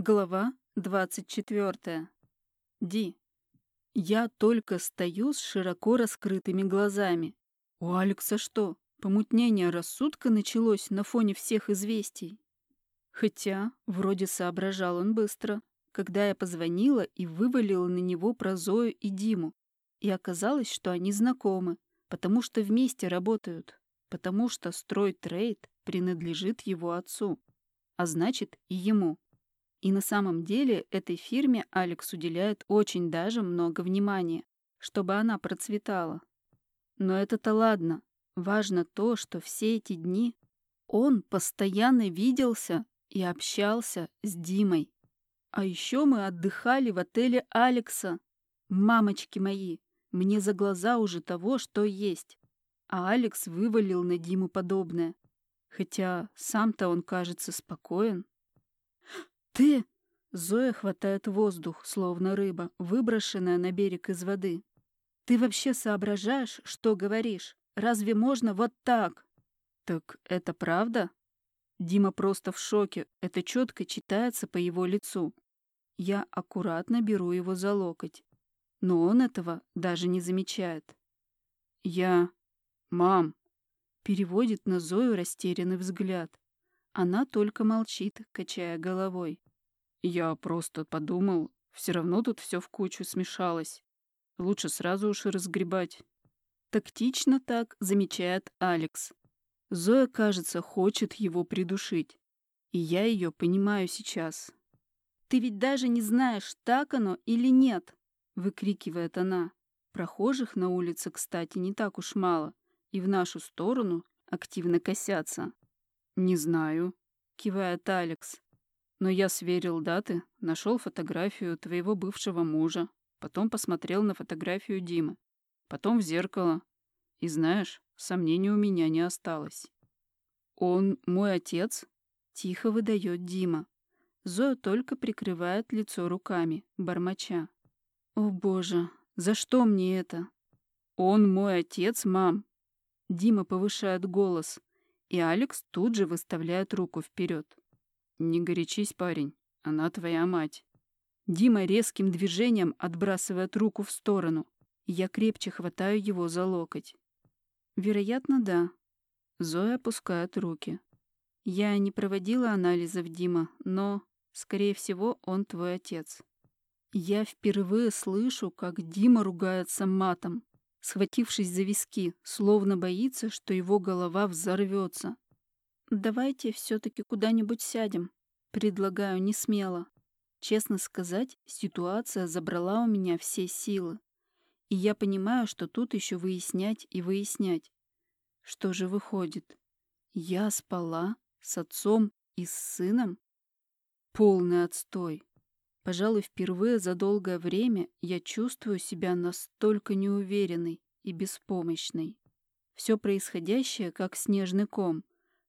Глава 24. Ди. Я только стою с широко раскрытыми глазами. У Алекса что, помутнение рассудка началось на фоне всех известий? Хотя, вроде соображал он быстро, когда я позвонила и вывалила на него про Зою и Диму. И оказалось, что они знакомы, потому что вместе работают, потому что стройтрейд принадлежит его отцу, а значит и ему. И на самом деле этой фирме Алекс уделяет очень даже много внимания, чтобы она процветала. Но это-то ладно. Важно то, что все эти дни он постоянно виделся и общался с Димой. А еще мы отдыхали в отеле Алекса. Мамочки мои, мне за глаза уже того, что есть. А Алекс вывалил на Диму подобное. Хотя сам-то он кажется спокоен. «Ты...» Зоя хватает воздух, словно рыба, выброшенная на берег из воды. «Ты вообще соображаешь, что говоришь? Разве можно вот так?» «Так это правда?» Дима просто в шоке, это четко читается по его лицу. Я аккуратно беру его за локоть, но он этого даже не замечает. «Я... Мам!» Переводит на Зою растерянный взгляд. Она только молчит, качая головой. Я просто подумал, все равно тут все в кучу смешалось. Лучше сразу уж разгребать. Тактично так замечает Алекс. Зоя, кажется, хочет его придушить. И я ее понимаю сейчас. «Ты ведь даже не знаешь, так оно или нет!» — выкрикивает она. Прохожих на улице, кстати, не так уж мало, и в нашу сторону активно косятся. «Не знаю», — кивает Алекс. Но я сверил даты, нашел фотографию твоего бывшего мужа, потом посмотрел на фотографию Димы, потом в зеркало. И знаешь, сомнений у меня не осталось. Он мой отец? Тихо выдает Дима. Зоя только прикрывает лицо руками, бормоча. О боже, за что мне это? Он мой отец, мам. Дима повышает голос, и Алекс тут же выставляет руку вперед. «Не горячись, парень. Она твоя мать». Дима резким движением отбрасывает руку в сторону. Я крепче хватаю его за локоть. Вероятно, да. Зоя опускает руки. Я не проводила анализов Дима, но, скорее всего, он твой отец. Я впервые слышу, как Дима ругается матом, схватившись за виски, словно боится, что его голова взорвется. «Давайте все-таки куда-нибудь сядем», — предлагаю не смело. Честно сказать, ситуация забрала у меня все силы. И я понимаю, что тут еще выяснять и выяснять. Что же выходит? Я спала с отцом и с сыном? Полный отстой. Пожалуй, впервые за долгое время я чувствую себя настолько неуверенной и беспомощной. Все происходящее как снежный ком —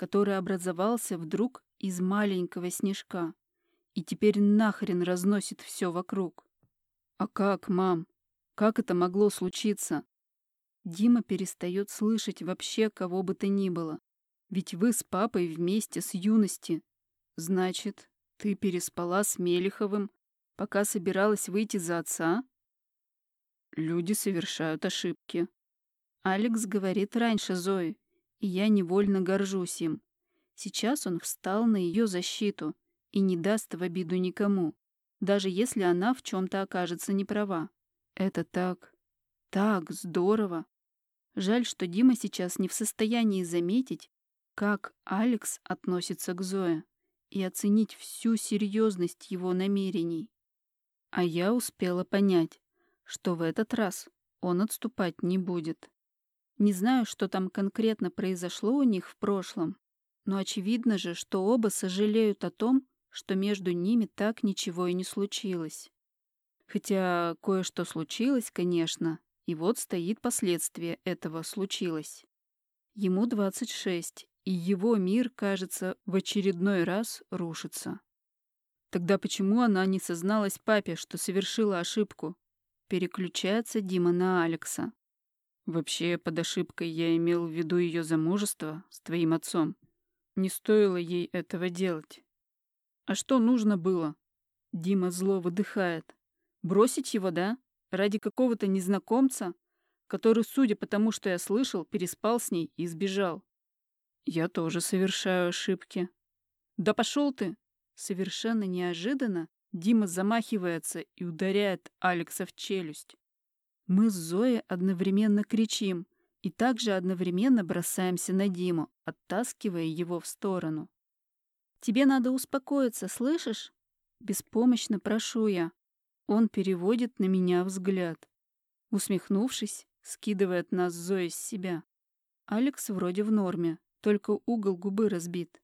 который образовался вдруг из маленького снежка и теперь нахрен разносит все вокруг. А как, мам? Как это могло случиться? Дима перестает слышать вообще кого бы то ни было. Ведь вы с папой вместе с юности. Значит, ты переспала с Мелиховым, пока собиралась выйти за отца? Люди совершают ошибки. Алекс говорит раньше Зои, и я невольно горжусь им. Сейчас он встал на ее защиту и не даст в обиду никому, даже если она в чем-то окажется неправа. Это так, так здорово. Жаль, что Дима сейчас не в состоянии заметить, как Алекс относится к Зое и оценить всю серьезность его намерений. А я успела понять, что в этот раз он отступать не будет. Не знаю, что там конкретно произошло у них в прошлом, но очевидно же, что оба сожалеют о том, что между ними так ничего и не случилось. Хотя кое-что случилось, конечно, и вот стоит последствие этого «случилось». Ему 26, и его мир, кажется, в очередной раз рушится. Тогда почему она не созналась папе, что совершила ошибку? Переключается Дима на Алекса. Вообще, под ошибкой я имел в виду ее замужество с твоим отцом. Не стоило ей этого делать. А что нужно было? Дима зло выдыхает. Бросить его, да? Ради какого-то незнакомца, который, судя по тому, что я слышал, переспал с ней и сбежал. Я тоже совершаю ошибки. Да пошел ты! Совершенно неожиданно Дима замахивается и ударяет Алекса в челюсть. Мы с Зоей одновременно кричим и также одновременно бросаемся на Диму, оттаскивая его в сторону. «Тебе надо успокоиться, слышишь?» Беспомощно прошу я. Он переводит на меня взгляд. Усмехнувшись, скидывает нас Зои с себя. Алекс вроде в норме, только угол губы разбит.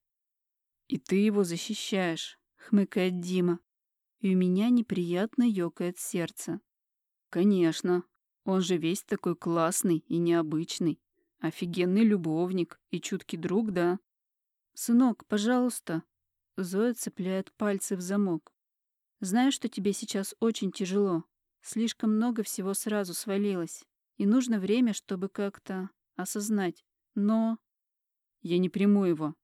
«И ты его защищаешь», — хмыкает Дима. И у меня неприятно ёкает сердце. «Конечно, он же весь такой классный и необычный. Офигенный любовник и чуткий друг, да? Сынок, пожалуйста. Зоя цепляет пальцы в замок. Знаю, что тебе сейчас очень тяжело. Слишком много всего сразу свалилось. И нужно время, чтобы как-то осознать. Но... Я не приму его.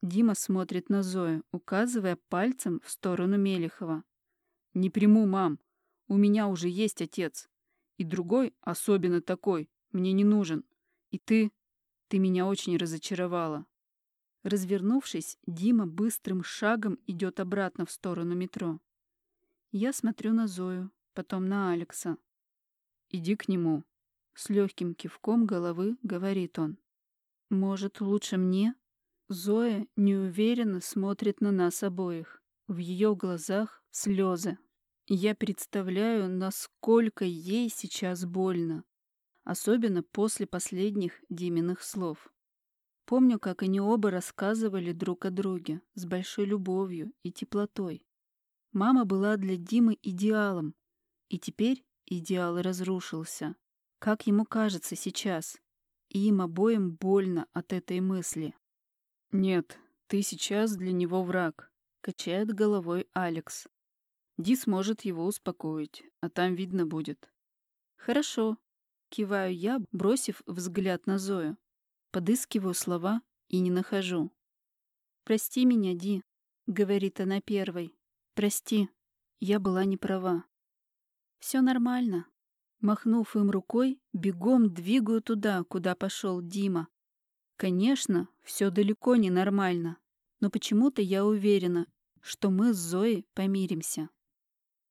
Дима смотрит на Зою, указывая пальцем в сторону Мелехова. «Не приму, мам. У меня уже есть отец. И другой, особенно такой, мне не нужен. И ты... ты меня очень разочаровала. Развернувшись, Дима быстрым шагом идет обратно в сторону метро. Я смотрю на Зою, потом на Алекса. «Иди к нему», — с легким кивком головы говорит он. «Может, лучше мне?» Зоя неуверенно смотрит на нас обоих. В ее глазах слезы. Я представляю, насколько ей сейчас больно, особенно после последних Диминых слов. Помню, как они оба рассказывали друг о друге с большой любовью и теплотой. Мама была для Димы идеалом, и теперь идеал разрушился. Как ему кажется сейчас. И им обоим больно от этой мысли. «Нет, ты сейчас для него враг», — качает головой Алекс. Ди сможет его успокоить, а там видно будет. Хорошо. Киваю я, бросив взгляд на Зою. Подыскиваю слова и не нахожу. «Прости меня, Ди», — говорит она первой. «Прости, я была не права». «Все нормально». Махнув им рукой, бегом двигаю туда, куда пошел Дима. Конечно, все далеко не нормально, но почему-то я уверена, что мы с Зоей помиримся.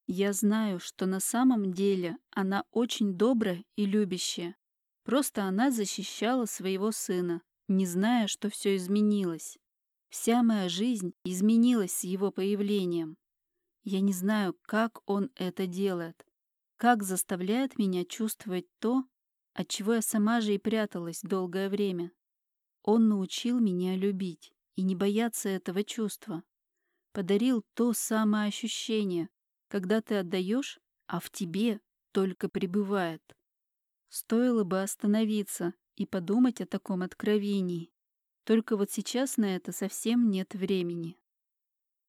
Я знаю, что на самом деле она очень добрая и любящая. Просто она защищала своего сына, не зная, что все изменилось. Вся моя жизнь изменилась с его появлением. Я не знаю, как он это делает, как заставляет меня чувствовать то, от чего я сама же и пряталась долгое время. Он научил меня любить и не бояться этого чувства. Подарил то самое ощущение, когда ты отдаешь, а в тебе только пребывает. Стоило бы остановиться и подумать о таком откровении. Только вот сейчас на это совсем нет времени.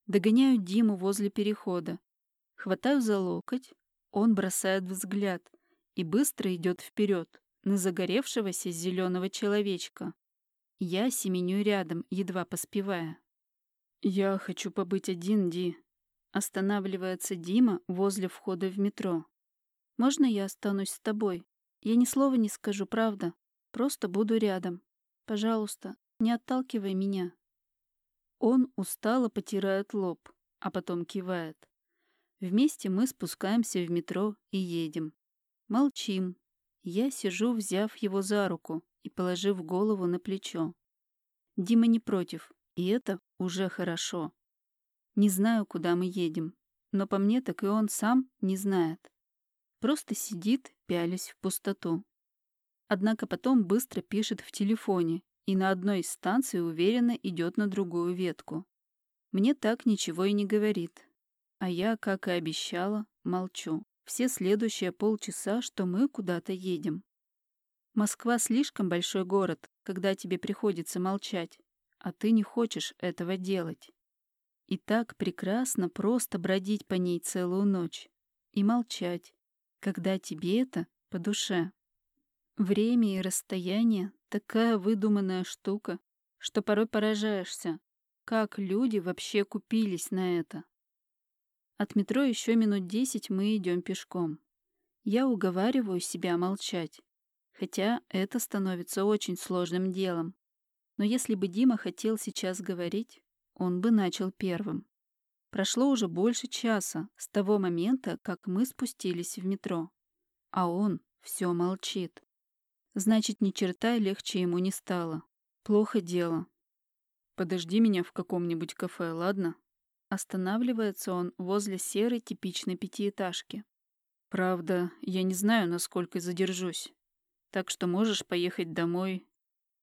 Догоняю Диму возле перехода. Хватаю за локоть, он бросает взгляд и быстро идет вперед на загоревшегося зеленого человечка. Я семеню рядом, едва поспевая. «Я хочу побыть один, Ди», Останавливается Дима возле входа в метро. «Можно я останусь с тобой? Я ни слова не скажу, правда. Просто буду рядом. Пожалуйста, не отталкивай меня». Он устало потирает лоб, а потом кивает. Вместе мы спускаемся в метро и едем. Молчим. Я сижу, взяв его за руку и положив голову на плечо. Дима не против, и это уже хорошо. Не знаю, куда мы едем, но по мне так и он сам не знает. Просто сидит, пялясь в пустоту. Однако потом быстро пишет в телефоне и на одной из станций уверенно идет на другую ветку. Мне так ничего и не говорит. А я, как и обещала, молчу. Все следующие полчаса, что мы куда-то едем. Москва слишком большой город, когда тебе приходится молчать, а ты не хочешь этого делать. И так прекрасно просто бродить по ней целую ночь и молчать, когда тебе это по душе. Время и расстояние — такая выдуманная штука, что порой поражаешься, как люди вообще купились на это. От метро еще минут десять мы идем пешком. Я уговариваю себя молчать, хотя это становится очень сложным делом. Но если бы Дима хотел сейчас говорить, он бы начал первым. Прошло уже больше часа с того момента, как мы спустились в метро. А он все молчит. Значит, ни черта легче ему не стало. Плохо дело. Подожди меня в каком-нибудь кафе, ладно? Останавливается он возле серой типичной пятиэтажки. Правда, я не знаю, насколько задержусь. Так что можешь поехать домой.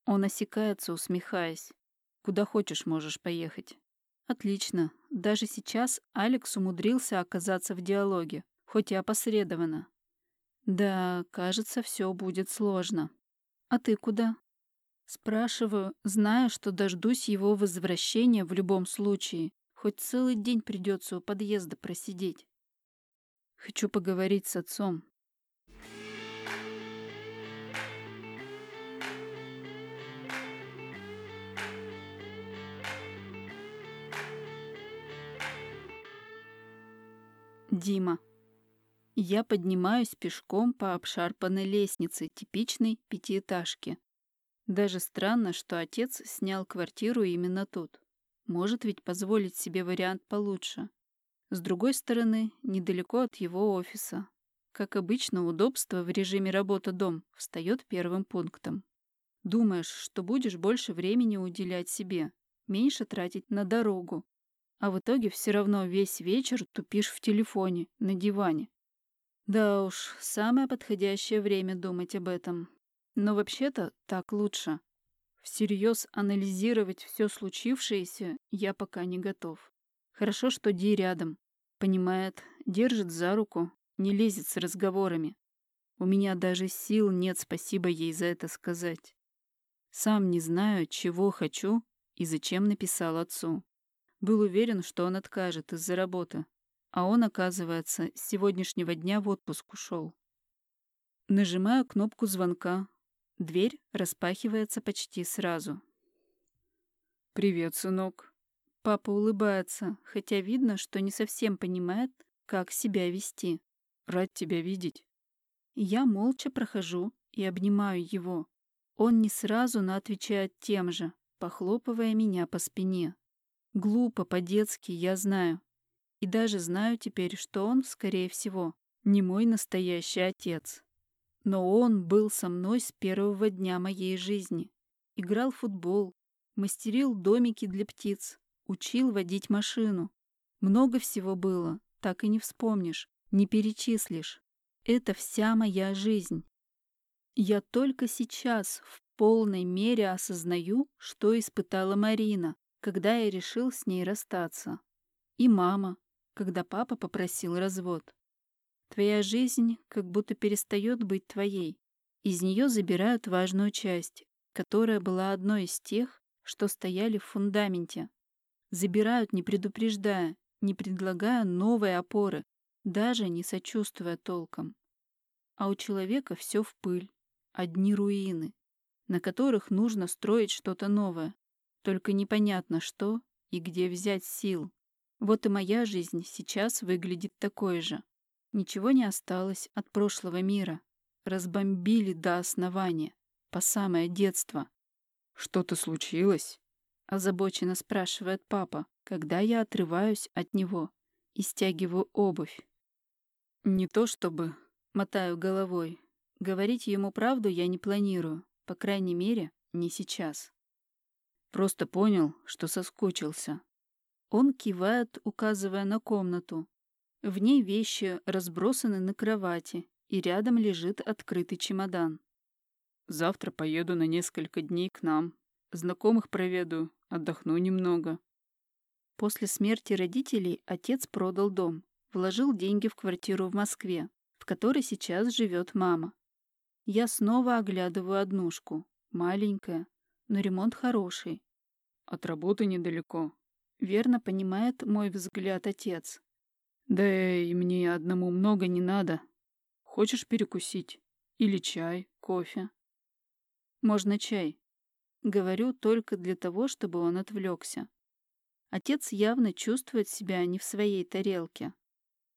Он осекается, усмехаясь. Куда хочешь, можешь поехать. Отлично. Даже сейчас Алекс умудрился оказаться в диалоге, хоть и опосредованно. Да, кажется, все будет сложно. А ты куда? Спрашиваю, зная, что дождусь его возвращения в любом случае, хоть целый день придется у подъезда просидеть. Хочу поговорить с отцом. Дима. Я поднимаюсь пешком по обшарпанной лестнице типичной пятиэтажки. Даже странно, что отец снял квартиру именно тут. Может ведь позволить себе вариант получше. С другой стороны, недалеко от его офиса. Как обычно, удобство в режиме работа-дом встает первым пунктом. Думаешь, что будешь больше времени уделять себе, меньше тратить на дорогу, а в итоге все равно весь вечер тупишь в телефоне, на диване. Да уж, самое подходящее время думать об этом. Но вообще-то так лучше. Всерьез анализировать все случившееся я пока не готов. Хорошо, что Ди рядом. Понимает, держит за руку, не лезет с разговорами. У меня даже сил нет спасибо ей за это сказать. Сам не знаю, чего хочу и зачем написал отцу. Был уверен, что он откажет из-за работы, а он, оказывается, с сегодняшнего дня в отпуск ушел. Нажимаю кнопку звонка. Дверь распахивается почти сразу. «Привет, сынок». Папа улыбается, хотя видно, что не совсем понимает, как себя вести. «Рад тебя видеть». Я молча прохожу и обнимаю его. Он не сразу, но отвечает тем же, похлопывая меня по спине. Глупо, по-детски, я знаю. И даже знаю теперь, что он, скорее всего, не мой настоящий отец. Но он был со мной с первого дня моей жизни. Играл в футбол, мастерил домики для птиц, учил водить машину. Много всего было, так и не вспомнишь, не перечислишь. Это вся моя жизнь. Я только сейчас в полной мере осознаю, что испытала Марина, когда я решил с ней расстаться. И мама, когда папа попросил развод. Твоя жизнь как будто перестает быть твоей. Из нее забирают важную часть, которая была одной из тех, что стояли в фундаменте. Забирают, не предупреждая, не предлагая новой опоры, даже не сочувствуя толком. А у человека все в пыль, одни руины, на которых нужно строить что-то новое. Только непонятно, что и где взять сил. Вот и моя жизнь сейчас выглядит такой же. Ничего не осталось от прошлого мира. Разбомбили до основания, по самое детство. «Что-то случилось?» — озабоченно спрашивает папа, когда я отрываюсь от него и стягиваю обувь. «Не то чтобы...» — мотаю головой. Говорить ему правду я не планирую, по крайней мере, не сейчас. Просто понял, что соскучился. Он кивает, указывая на комнату. В ней вещи разбросаны на кровати, и рядом лежит открытый чемодан. Завтра поеду на несколько дней к нам. Знакомых проведу, отдохну немного. После смерти родителей отец продал дом, вложил деньги в квартиру в Москве, в которой сейчас живет мама. Я снова оглядываю однушку, маленькая, но ремонт хороший. От работы недалеко, Верно понимает мой взгляд отец. Да и мне одному много не надо. Хочешь перекусить? Или чай, кофе? Можно чай. Говорю только для того, чтобы он отвлекся. Отец явно чувствует себя не в своей тарелке.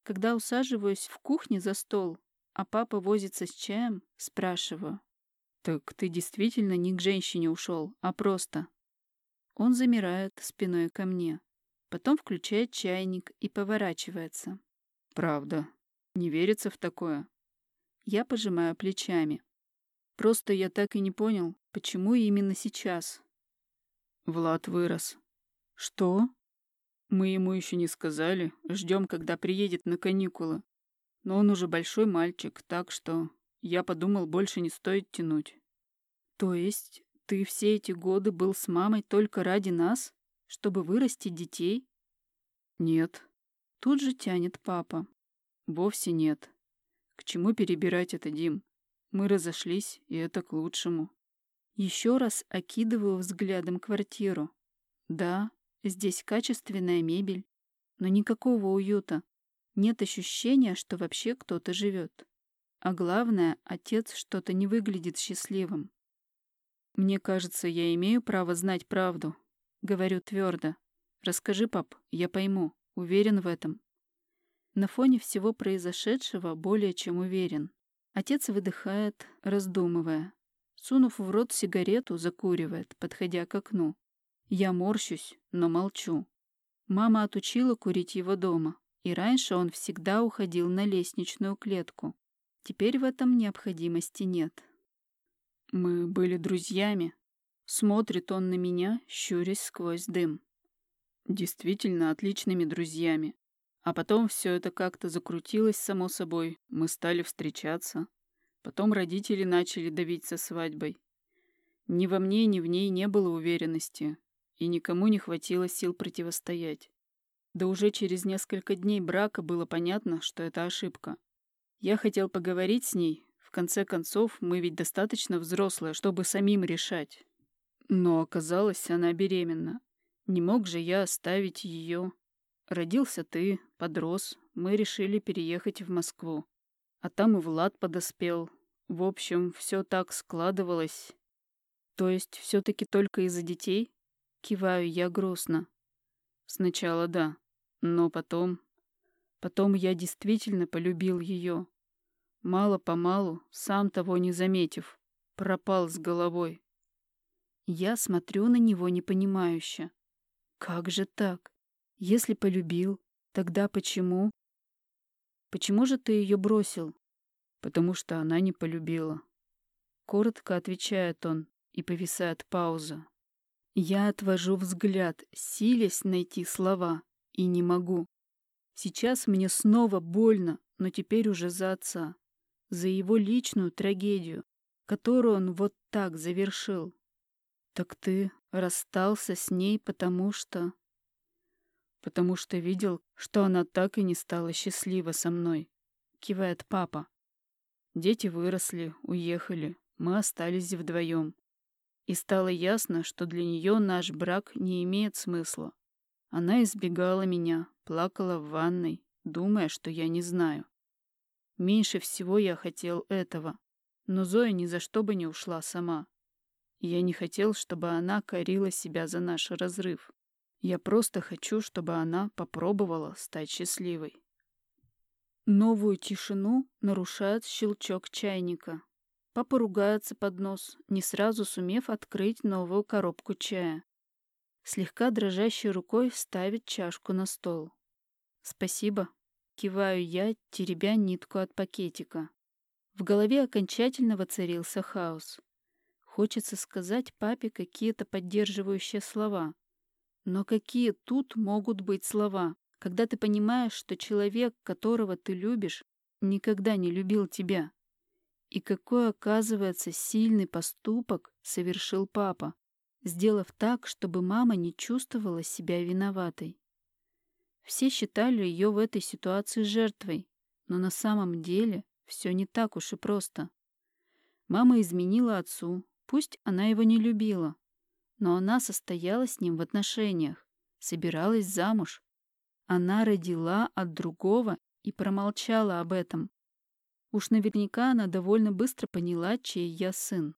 Когда усаживаюсь в кухне за стол, а папа возится с чаем, спрашиваю. «Так ты действительно не к женщине ушел, а просто...» Он замирает спиной ко мне. Потом включает чайник и поворачивается. «Правда. Не верится в такое?» Я пожимаю плечами. Просто я так и не понял, почему именно сейчас. Влад вырос. Что? Мы ему еще не сказали, ждем, когда приедет на каникулы. Но он уже большой мальчик, так что я подумал, больше не стоит тянуть. То есть ты все эти годы был с мамой только ради нас, чтобы вырастить детей? Нет. Тут же тянет папа. Вовсе нет. К чему перебирать это, Дим? Мы разошлись, и это к лучшему. Еще раз окидываю взглядом квартиру. Да, Здесь качественная мебель, но никакого уюта. Нет ощущения, что вообще кто-то живет. А главное, отец что-то не выглядит счастливым. Мне кажется, я имею право знать правду. Говорю твердо. Расскажи, пап, я пойму. Уверен в этом. На фоне всего произошедшего более чем уверен. Отец выдыхает, раздумывая. Сунув в рот сигарету, закуривает, подходя к окну. Я морщусь, но молчу. Мама отучила курить его дома, и раньше он всегда уходил на лестничную клетку. Теперь в этом необходимости нет. Мы были друзьями. Смотрит он на меня, щурясь сквозь дым. Действительно отличными друзьями. А потом все это как-то закрутилось само собой. Мы стали встречаться. Потом родители начали давить со свадьбой. Ни во мне, ни в ней не было уверенности и никому не хватило сил противостоять. Да уже через несколько дней брака было понятно, что это ошибка. Я хотел поговорить с ней, в конце концов, мы ведь достаточно взрослые, чтобы самим решать. Но оказалось, она беременна. Не мог же я оставить ее. Родился ты, подрос, мы решили переехать в Москву. А там и Влад подоспел. В общем, все так складывалось. То есть все-таки только из-за детей? Киваю я грустно. Сначала да, но потом... Потом я действительно полюбил ее. Мало-помалу, сам того не заметив, пропал с головой. Я смотрю на него непонимающе. Как же так? Если полюбил, тогда почему? Почему же ты ее бросил? Потому что она не полюбила. Коротко отвечает он, и повисает пауза. Я отвожу взгляд, силясь найти слова, и не могу. Сейчас мне снова больно, но теперь уже за отца. За его личную трагедию, которую он вот так завершил. Так ты расстался с ней, потому что... Потому что видел, что она так и не стала счастлива со мной. Кивает папа. Дети выросли, уехали. Мы остались вдвоем. И стало ясно, что для нее наш брак не имеет смысла. Она избегала меня, плакала в ванной, думая, что я не знаю. Меньше всего я хотел этого, но Зоя ни за что бы не ушла сама. Я не хотел, чтобы она корила себя за наш разрыв. Я просто хочу, чтобы она попробовала стать счастливой. Новую тишину нарушает щелчок чайника. Папа ругается под нос, не сразу сумев открыть новую коробку чая. Слегка дрожащей рукой ставит чашку на стол. «Спасибо», — киваю я, теребя нитку от пакетика. В голове окончательно воцарился хаос. Хочется сказать папе какие-то поддерживающие слова. Но какие тут могут быть слова, когда ты понимаешь, что человек, которого ты любишь, никогда не любил тебя? И какой, оказывается, сильный поступок совершил папа, сделав так, чтобы мама не чувствовала себя виноватой. Все считали ее в этой ситуации жертвой, но на самом деле все не так уж и просто. Мама изменила отцу, пусть она его не любила, но она состояла с ним в отношениях, собиралась замуж. Она родила от другого и промолчала об этом, Уж наверняка она довольно быстро поняла, чей я сын.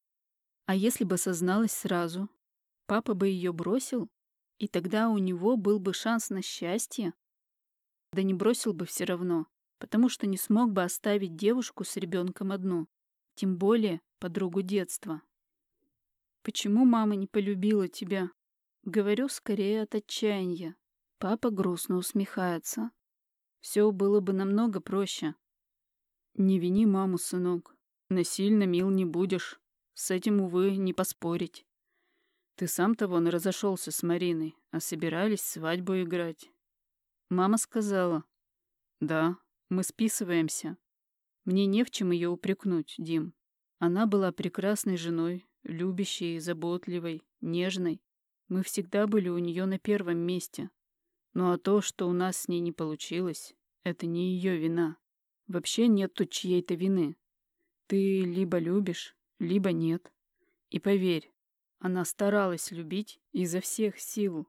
А если бы созналась сразу, папа бы ее бросил, и тогда у него был бы шанс на счастье? Да не бросил бы все равно, потому что не смог бы оставить девушку с ребенком одну, тем более подругу детства. Почему мама не полюбила тебя? Говорю скорее от отчаяния. Папа грустно усмехается. Все было бы намного проще. Не вини маму, сынок. Насильно мил не будешь. С этим, увы, не поспорить. Ты сам-то вон разошелся с Мариной, а собирались свадьбу играть. Мама сказала. Да, мы списываемся. Мне не в чем ее упрекнуть, Дим. Она была прекрасной женой, любящей, заботливой, нежной. Мы всегда были у нее на первом месте. Ну а то, что у нас с ней не получилось, это не ее вина. Вообще нет тут чьей-то вины. Ты либо любишь, либо нет. И поверь, она старалась любить изо всех сил.